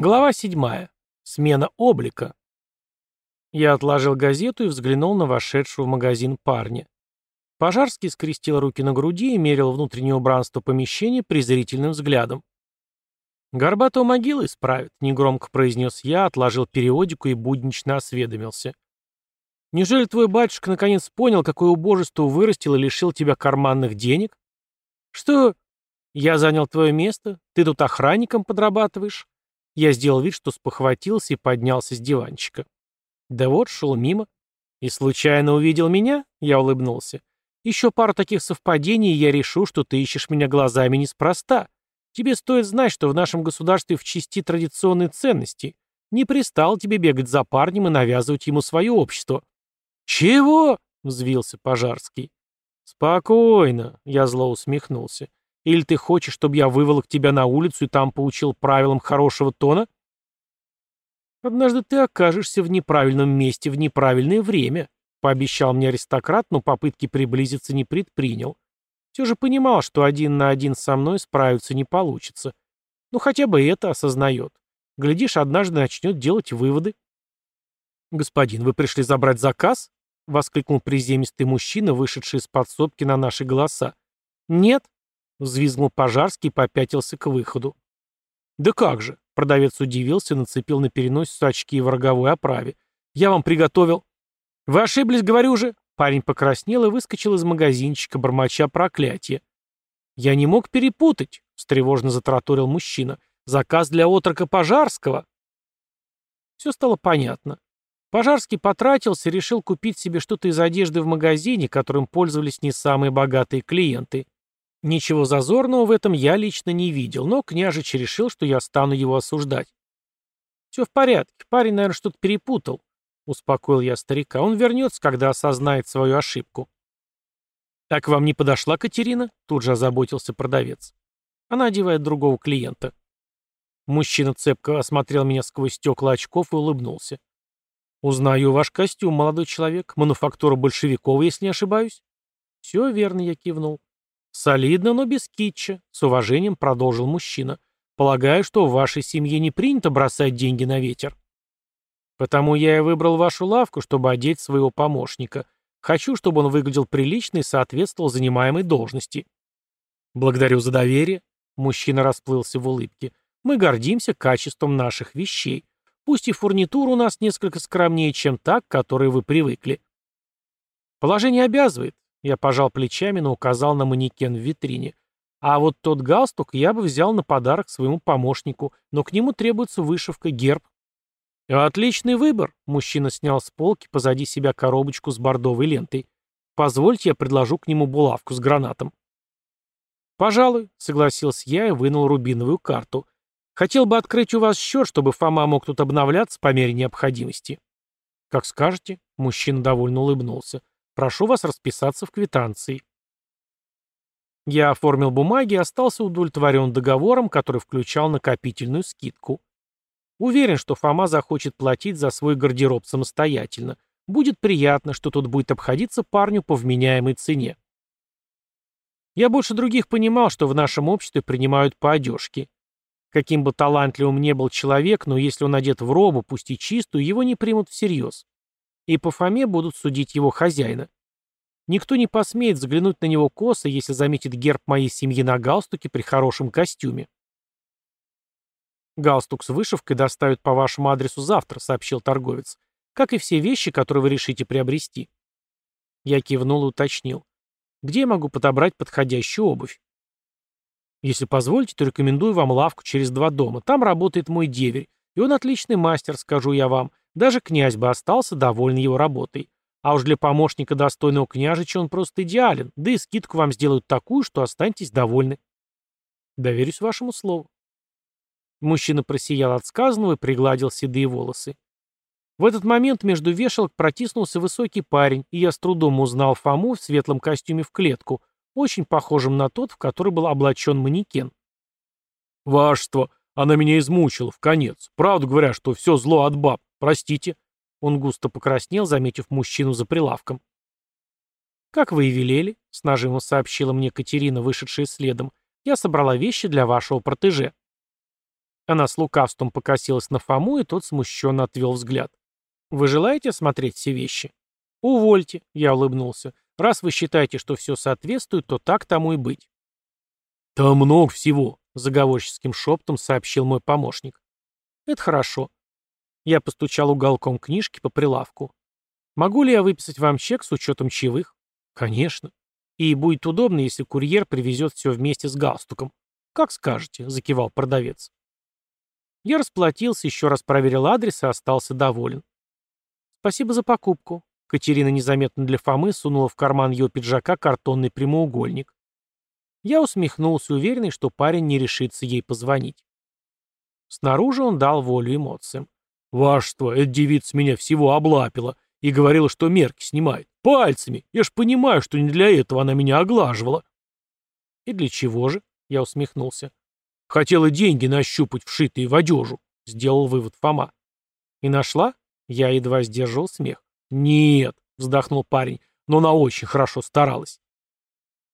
Глава седьмая. Смена облика. Я отложил газету и взглянул на вошедшего в магазин парня. Пожарский скрестил руки на груди и мерил внутреннее убранство помещения презрительным взглядом. «Горбатого могилы исправит», — негромко произнес я, отложил периодику и буднично осведомился. «Неужели твой батюшка наконец понял, какое убожество вырастил и лишил тебя карманных денег? Что? Я занял твое место? Ты тут охранником подрабатываешь?» Я сделал вид, что спохватился и поднялся с диванчика. Да вот, шел мимо. И случайно увидел меня? Я улыбнулся. Еще пару таких совпадений, и я решу, что ты ищешь меня глазами неспроста. Тебе стоит знать, что в нашем государстве в части традиционные ценности. Не пристал тебе бегать за парнем и навязывать ему свое общество. «Чего?» — взвился Пожарский. «Спокойно», — я зло усмехнулся. Или ты хочешь, чтобы я выволок тебя на улицу и там поучил правилам хорошего тона? Однажды ты окажешься в неправильном месте в неправильное время, пообещал мне аристократ, но попытки приблизиться не предпринял. Все же понимал, что один на один со мной справиться не получится. Ну хотя бы это осознает. Глядишь, однажды начнет делать выводы. «Господин, вы пришли забрать заказ?» — воскликнул приземистый мужчина, вышедший из подсобки на наши голоса. «Нет», Взвизгнул Пожарский и попятился к выходу. «Да как же!» — продавец удивился, нацепил на переносицу очки в роговой оправе. «Я вам приготовил...» «Вы ошиблись, говорю же!» Парень покраснел и выскочил из магазинчика, бормоча проклятие. «Я не мог перепутать», — встревожно затраторил мужчина. «Заказ для отрока Пожарского». Все стало понятно. Пожарский потратился и решил купить себе что-то из одежды в магазине, которым пользовались не самые богатые клиенты. Ничего зазорного в этом я лично не видел, но княжич решил, что я стану его осуждать. «Все в порядке, парень, наверное, что-то перепутал», — успокоил я старика. «Он вернется, когда осознает свою ошибку». «Так вам не подошла Катерина?» — тут же озаботился продавец. Она одевает другого клиента. Мужчина цепко осмотрел меня сквозь стекла очков и улыбнулся. «Узнаю ваш костюм, молодой человек. Мануфактура большевикова, если не ошибаюсь?» «Все верно», — я кивнул. «Солидно, но без китча», — с уважением продолжил мужчина. «Полагаю, что в вашей семье не принято бросать деньги на ветер». «Потому я и выбрал вашу лавку, чтобы одеть своего помощника. Хочу, чтобы он выглядел прилично и соответствовал занимаемой должности». «Благодарю за доверие», — мужчина расплылся в улыбке. «Мы гордимся качеством наших вещей. Пусть и фурнитура у нас несколько скромнее, чем та, к которой вы привыкли». Положение обязывает. Я пожал плечами, но указал на манекен в витрине. А вот тот галстук я бы взял на подарок своему помощнику, но к нему требуется вышивка герб. Отличный выбор. Мужчина снял с полки позади себя коробочку с бордовой лентой. Позвольте, я предложу к нему булавку с гранатом. Пожалуй, согласился я и вынул рубиновую карту. Хотел бы открыть у вас счет, чтобы Фома мог тут обновляться по мере необходимости. Как скажете, мужчина довольно улыбнулся. Прошу вас расписаться в квитанции. Я оформил бумаги и остался удовлетворен договором, который включал накопительную скидку. Уверен, что Фома захочет платить за свой гардероб самостоятельно. Будет приятно, что тут будет обходиться парню по вменяемой цене. Я больше других понимал, что в нашем обществе принимают по одежке. Каким бы талантливым ни был человек, но если он одет в робу, пусть и чистую, его не примут всерьез и по Фоме будут судить его хозяина. Никто не посмеет взглянуть на него косо, если заметит герб моей семьи на галстуке при хорошем костюме. «Галстук с вышивкой доставят по вашему адресу завтра», — сообщил торговец. «Как и все вещи, которые вы решите приобрести». Я кивнул и уточнил. «Где я могу подобрать подходящую обувь?» «Если позволите, то рекомендую вам лавку через два дома. Там работает мой деверь, и он отличный мастер, скажу я вам. Даже князь бы остался доволен его работой. А уж для помощника достойного княжича он просто идеален, да и скидку вам сделают такую, что останетесь довольны. Доверюсь вашему слову. Мужчина просиял от сказанного и пригладил седые волосы. В этот момент между вешалок протиснулся высокий парень, и я с трудом узнал Фому в светлом костюме в клетку, очень похожем на тот, в который был облачен манекен. «Вашество, она меня измучила, в конец. Правду говоря, что все зло от баб. Простите. Он густо покраснел, заметив мужчину за прилавком. «Как вы и велели», — с нажимом сообщила мне Катерина, вышедшая следом, «я собрала вещи для вашего протеже». Она с лукавством покосилась на Фому, и тот смущенно отвел взгляд. «Вы желаете осмотреть все вещи?» «Увольте», — я улыбнулся. «Раз вы считаете, что все соответствует, то так тому и быть». «Там много всего», — заговорческим шептом сообщил мой помощник. «Это хорошо». Я постучал уголком книжки по прилавку. «Могу ли я выписать вам чек с учетом чаевых?» «Конечно. И будет удобно, если курьер привезет все вместе с галстуком». «Как скажете», — закивал продавец. Я расплатился, еще раз проверил адрес и остался доволен. «Спасибо за покупку». Катерина незаметно для Фомы сунула в карман ее пиджака картонный прямоугольник. Я усмехнулся, уверенный, что парень не решится ей позвонить. Снаружи он дал волю эмоциям. «Вашество, эта девица меня всего облапила и говорила, что мерки снимает. Пальцами! Я ж понимаю, что не для этого она меня оглаживала». «И для чего же?» — я усмехнулся. «Хотела деньги нащупать, вшитые в одежу», — сделал вывод Фома. «И нашла?» — я едва сдерживал смех. «Нет», — вздохнул парень, — «но она очень хорошо старалась».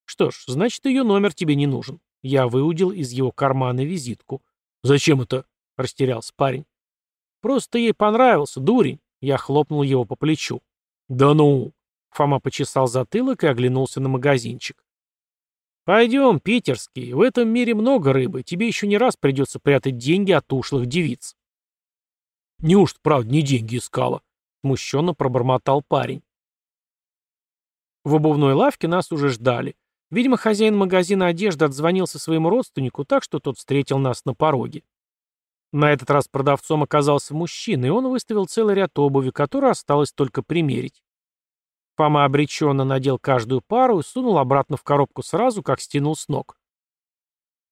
«Что ж, значит, ее номер тебе не нужен». Я выудил из его кармана визитку. «Зачем это?» — растерялся парень. «Просто ей понравился, дурень». Я хлопнул его по плечу. «Да ну!» Фома почесал затылок и оглянулся на магазинчик. «Пойдем, питерский, в этом мире много рыбы, тебе еще не раз придется прятать деньги от ушлых девиц». «Неужто, правда, не деньги искала?» — смущенно пробормотал парень. В обувной лавке нас уже ждали. Видимо, хозяин магазина одежды отзвонился своему родственнику так, что тот встретил нас на пороге. На этот раз продавцом оказался мужчина, и он выставил целый ряд обуви, которую осталось только примерить. Фома обреченно надел каждую пару и сунул обратно в коробку сразу, как стянул с ног.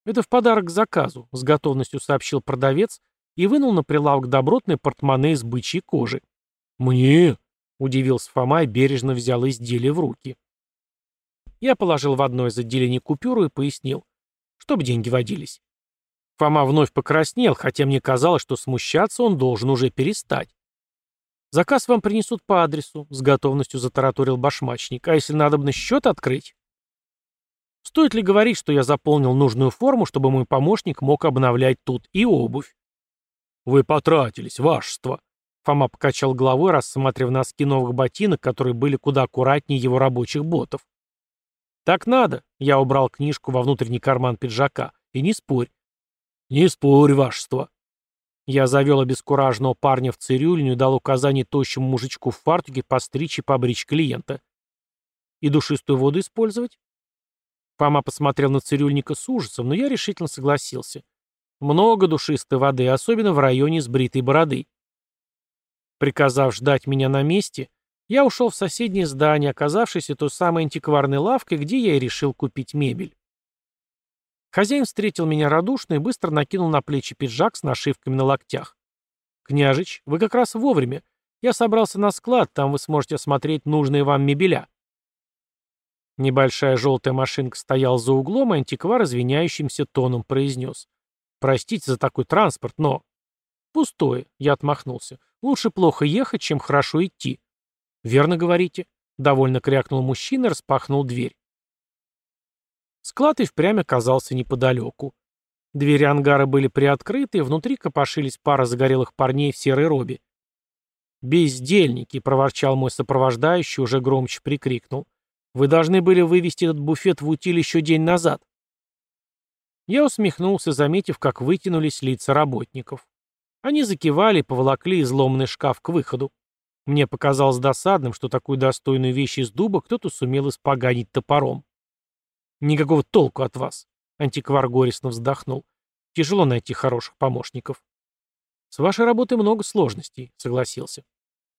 «Это в подарок к заказу», — с готовностью сообщил продавец и вынул на прилавок добротное портмоне из бычьей кожи. «Мне?» — удивился Фома и бережно взял изделие в руки. Я положил в одно из отделений купюру и пояснил, чтобы деньги водились. Фома вновь покраснел, хотя мне казалось, что смущаться он должен уже перестать. «Заказ вам принесут по адресу», — с готовностью затараторил башмачник. «А если надо бы счет открыть?» Стоит ли говорить, что я заполнил нужную форму, чтобы мой помощник мог обновлять тут и обувь? «Вы потратились, вашество», — Фома покачал головой, рассматривая носки новых ботинок, которые были куда аккуратнее его рабочих ботов. «Так надо», — я убрал книжку во внутренний карман пиджака. «И не спорь». «Не спорь, вашество». Я завел обескураженного парня в цирюльню и дал указание тощему мужичку в фартуке постричь и побричь клиента. «И душистую воду использовать?» Фома посмотрел на цирюльника с ужасом, но я решительно согласился. Много душистой воды, особенно в районе сбритой бороды. Приказав ждать меня на месте, я ушел в соседнее здание, оказавшееся той самой антикварной лавкой, где я и решил купить мебель. Хозяин встретил меня радушно и быстро накинул на плечи пиджак с нашивками на локтях. «Княжич, вы как раз вовремя. Я собрался на склад, там вы сможете осмотреть нужные вам мебеля». Небольшая желтая машинка стояла за углом, и антиквар извиняющимся тоном произнес. «Простите за такой транспорт, но...» «Пустое», — я отмахнулся. «Лучше плохо ехать, чем хорошо идти. «Верно говорите», — довольно крякнул мужчина и распахнул дверь. Склад и впрямь оказался неподалеку. Двери ангара были приоткрыты, и внутри копошились пара загорелых парней в серой робе. «Бездельники!» — проворчал мой сопровождающий, уже громче прикрикнул. «Вы должны были вывести этот буфет в утиль еще день назад». Я усмехнулся, заметив, как вытянулись лица работников. Они закивали и поволокли изломанный шкаф к выходу. Мне показалось досадным, что такую достойную вещь из дуба кто-то сумел испоганить топором. «Никакого толку от вас», — антиквар горестно вздохнул. «Тяжело найти хороших помощников». «С вашей работой много сложностей», — согласился.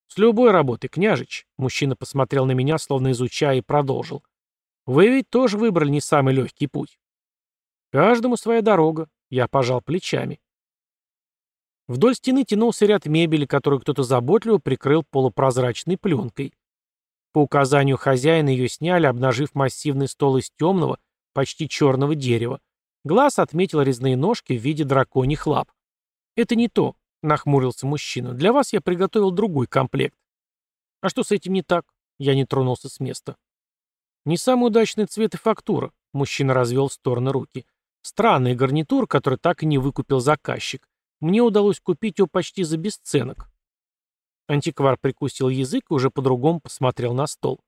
«С любой работой, княжич», — мужчина посмотрел на меня, словно изучая, и продолжил. «Вы ведь тоже выбрали не самый легкий путь». «Каждому своя дорога», — я пожал плечами. Вдоль стены тянулся ряд мебели, которую кто-то заботливо прикрыл полупрозрачной пленкой. По указанию хозяина ее сняли, обнажив массивный стол из темного, почти черного дерева. Глаз отметил резные ножки в виде драконьих лап. «Это не то», — нахмурился мужчина. «Для вас я приготовил другой комплект». «А что с этим не так?» Я не тронулся с места. «Не самый удачный цвет и фактура», — мужчина развел в стороны руки. «Странный гарнитур, который так и не выкупил заказчик. Мне удалось купить его почти за бесценок. Антиквар прикусил язык и уже по-другому посмотрел на стол.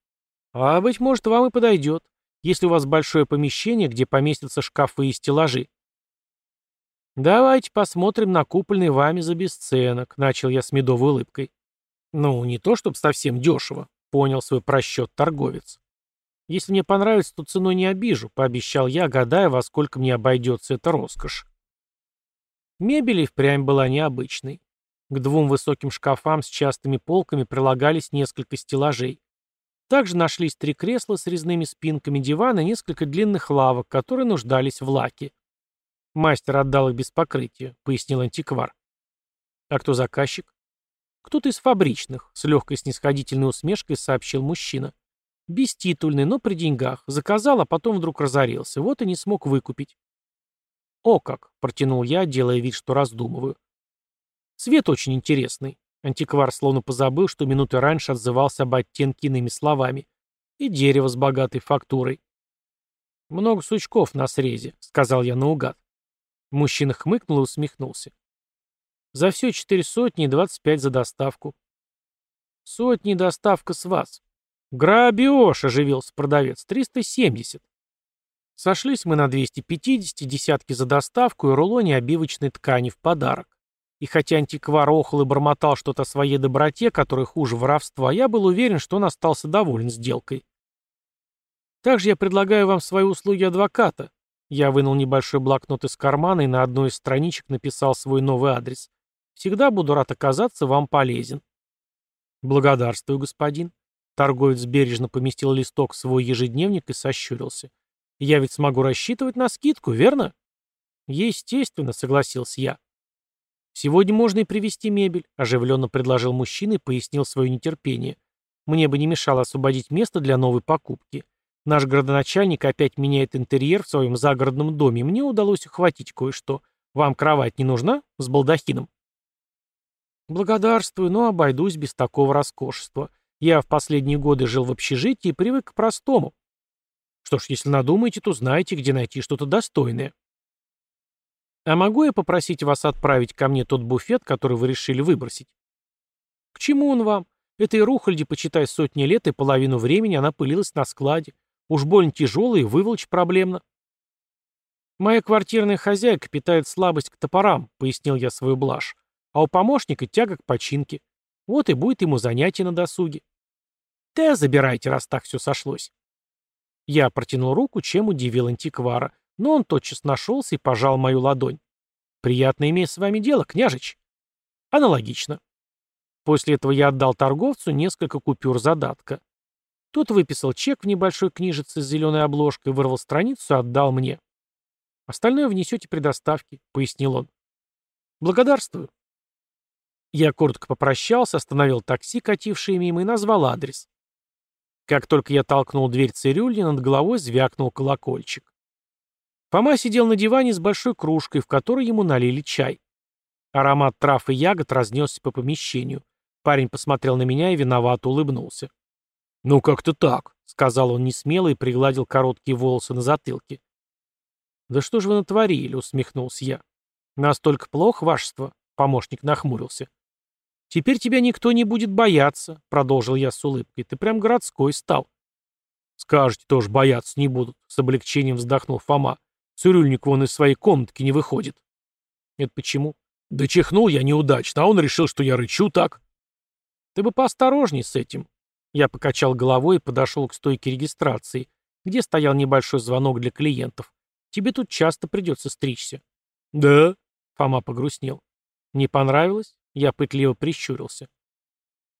А, быть может, вам и подойдет, если у вас большое помещение, где поместятся шкафы и стеллажи. «Давайте посмотрим на купленный вами за бесценок», — начал я с медовой улыбкой. «Ну, не то чтобы совсем дешево», — понял свой просчет торговец. «Если мне понравится, то ценой не обижу», — пообещал я, гадая, во сколько мне обойдется эта роскошь. Мебель и впрямь была необычной. К двум высоким шкафам с частыми полками прилагались несколько стеллажей. Также нашлись три кресла с резными спинками дивана и несколько длинных лавок, которые нуждались в лаке. Мастер отдал их без покрытия, пояснил антиквар. А кто заказчик? Кто-то из фабричных, с легкой снисходительной усмешкой сообщил мужчина. Беститульный, но при деньгах. Заказал, а потом вдруг разорился. Вот и не смог выкупить. О как, протянул я, делая вид, что раздумываю. Цвет очень интересный. Антиквар словно позабыл, что минуты раньше отзывался об оттенке иными словами. И дерево с богатой фактурой. «Много сучков на срезе», — сказал я наугад. Мужчина хмыкнул и усмехнулся. «За все четыре сотни и двадцать пять за доставку». «Сотни доставка с вас». «Грабеж!» — оживился продавец. «Триста семьдесят». Сошлись мы на 250, десятки за доставку и рулоне обивочной ткани в подарок. И хотя антиквар охал и бормотал что-то о своей доброте, которая хуже воровства, я был уверен, что он остался доволен сделкой. Также я предлагаю вам свои услуги адвоката. Я вынул небольшой блокнот из кармана и на одной из страничек написал свой новый адрес. Всегда буду рад оказаться вам полезен. Благодарствую, господин. Торговец бережно поместил листок в свой ежедневник и сощурился. Я ведь смогу рассчитывать на скидку, верно? Естественно, согласился я. «Сегодня можно и привезти мебель», — оживленно предложил мужчина и пояснил свое нетерпение. «Мне бы не мешало освободить место для новой покупки. Наш градоначальник опять меняет интерьер в своем загородном доме, мне удалось ухватить кое-что. Вам кровать не нужна? С балдахином?» «Благодарствую, но обойдусь без такого роскошества. Я в последние годы жил в общежитии и привык к простому. Что ж, если надумаете, то знаете, где найти что-то достойное». А могу я попросить вас отправить ко мне тот буфет, который вы решили выбросить? К чему он вам? Этой рухольде, почитай, сотни лет, и половину времени она пылилась на складе. Уж больно тяжелая и выволочь проблемно. Моя квартирная хозяйка питает слабость к топорам, пояснил я свою блажь. А у помощника тяга к починке. Вот и будет ему занятие на досуге. Да забирайте, раз так все сошлось. Я протянул руку, чем удивил антиквара. Но он тотчас нашелся и пожал мою ладонь. «Приятно иметь с вами дело, княжич». Аналогично. После этого я отдал торговцу несколько купюр задатка. Тот выписал чек в небольшой книжице с зеленой обложкой, вырвал страницу и отдал мне. «Остальное внесете при доставке», — пояснил он. «Благодарствую». Я коротко попрощался, остановил такси, катившее мимо, и назвал адрес. Как только я толкнул дверь цирюльни, над головой звякнул колокольчик. Фома сидел на диване с большой кружкой, в которой ему налили чай. Аромат трав и ягод разнесся по помещению. Парень посмотрел на меня и виновато улыбнулся. «Ну как-то так», — сказал он несмело и пригладил короткие волосы на затылке. «Да что же вы натворили?» — усмехнулся я. «Настолько плохо, вашество?» — помощник нахмурился. «Теперь тебя никто не будет бояться», — продолжил я с улыбкой. «Ты прям городской стал». «Скажете, тоже бояться не будут», — с облегчением вздохнул Фома. Цирюльник вон из своей комнатки не выходит. Это почему? Да чихнул я неудачно, а он решил, что я рычу так. Ты бы поосторожней с этим. Я покачал головой и подошел к стойке регистрации, где стоял небольшой звонок для клиентов. Тебе тут часто придется стричься. Да? Фома погрустнел. Не понравилось? Я пытливо прищурился.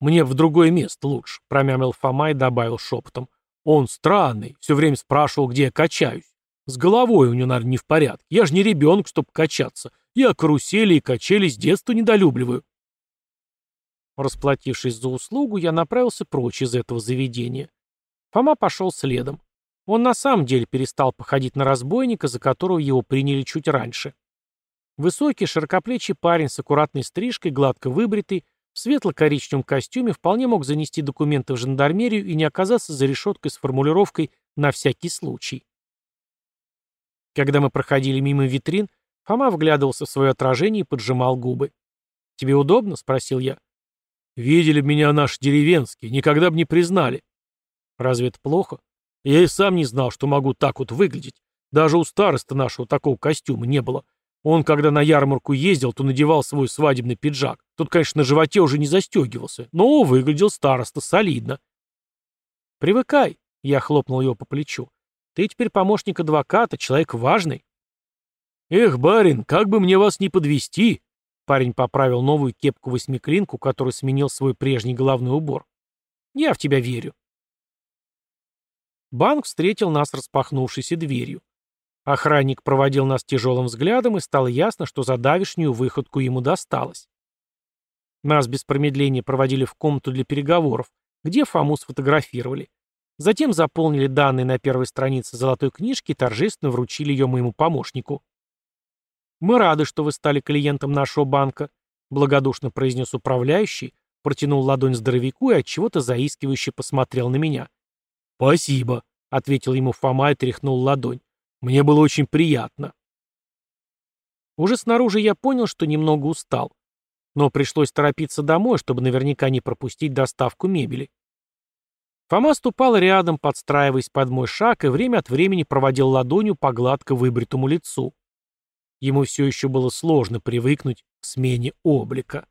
Мне в другое место лучше, промямлил Фома и добавил шепотом. Он странный, все время спрашивал, где я качаюсь. С головой у него, наверное, не в порядке. Я же не ребенок, чтобы качаться. Я карусели и качели с детства недолюбливаю. Расплатившись за услугу, я направился прочь из этого заведения. Фома пошел следом. Он на самом деле перестал походить на разбойника, за которого его приняли чуть раньше. Высокий, широкоплечий парень с аккуратной стрижкой, гладко выбритый, в светло-коричневом костюме вполне мог занести документы в жандармерию и не оказаться за решеткой с формулировкой «на всякий случай». Когда мы проходили мимо витрин, Фома вглядывался в свое отражение и поджимал губы. «Тебе удобно?» — спросил я. «Видели меня наши деревенские, никогда бы не признали». «Разве это плохо? Я и сам не знал, что могу так вот выглядеть. Даже у староста нашего такого костюма не было. Он, когда на ярмарку ездил, то надевал свой свадебный пиджак. Тут, конечно, на животе уже не застегивался, но выглядел староста солидно. «Привыкай», — я хлопнул его по плечу. «Ты теперь помощник адвоката, человек важный». «Эх, барин, как бы мне вас не подвести!» Парень поправил новую кепку-восьмиклинку, который сменил свой прежний головной убор. «Я в тебя верю». Банк встретил нас распахнувшейся дверью. Охранник проводил нас тяжелым взглядом, и стало ясно, что за давишнюю выходку ему досталось. Нас без промедления проводили в комнату для переговоров, где Фому сфотографировали. Затем заполнили данные на первой странице золотой книжки и торжественно вручили ее моему помощнику. «Мы рады, что вы стали клиентом нашего банка», — благодушно произнес управляющий, протянул ладонь здоровяку и от чего то заискивающе посмотрел на меня. «Спасибо», — ответил ему Фома и тряхнул ладонь. Мне было очень приятно. Уже снаружи я понял, что немного устал. Но пришлось торопиться домой, чтобы наверняка не пропустить доставку мебели. Фома ступал рядом, подстраиваясь под мой шаг, и время от времени проводил ладонью по гладко выбритому лицу. Ему все еще было сложно привыкнуть к смене облика.